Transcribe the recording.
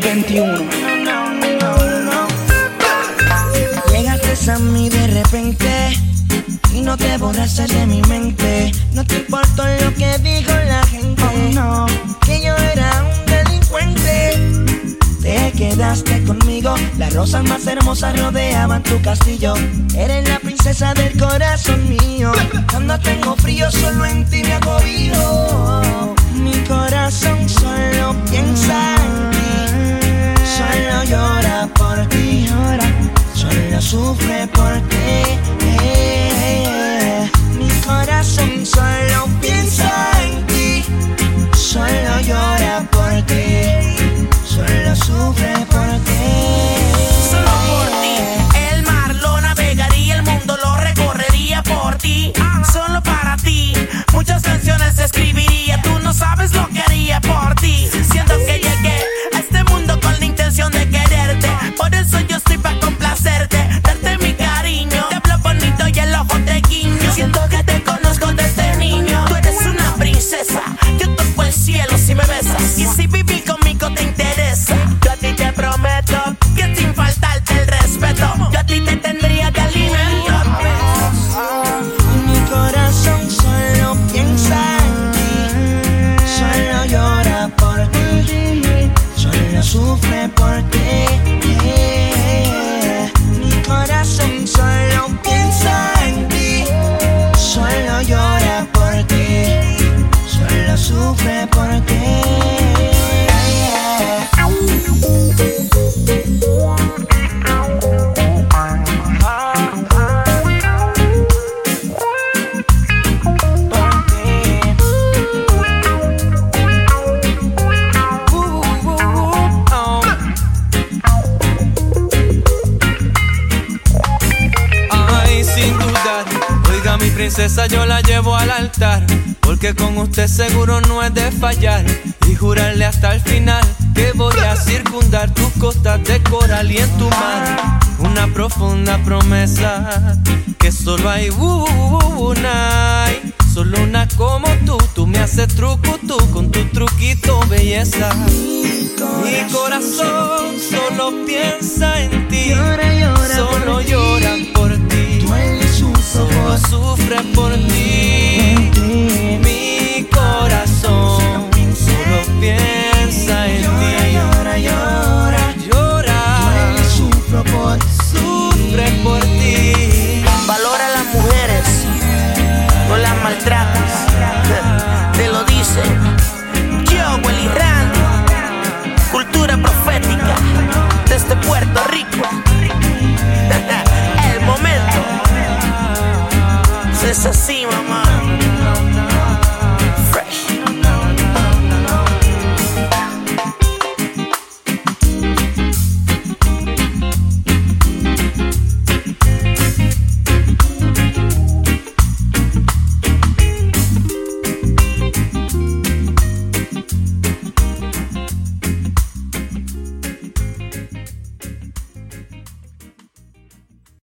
2021. Llegaste a mí de repente y no te borraste de mi mente. No te importó lo que dijo la gente. Oh, no, que yo era un delincuente. Te quedaste conmigo, las rosas más hermosas rodeaban tu castillo. Eres la princesa del corazón mío. Cuando tengo frío, solo en ti me acobijo. Mi princesa, yo la llevo al altar. Porque con usted seguro no es de fallar. Y jurarle hasta el final que voy a circundar tus costas de coral y en tu mar. Una profunda promesa que solo hay una. Solo una como tú, tú me haces truco tú con tu truquito belleza. Mi corazón solo piensa en ti,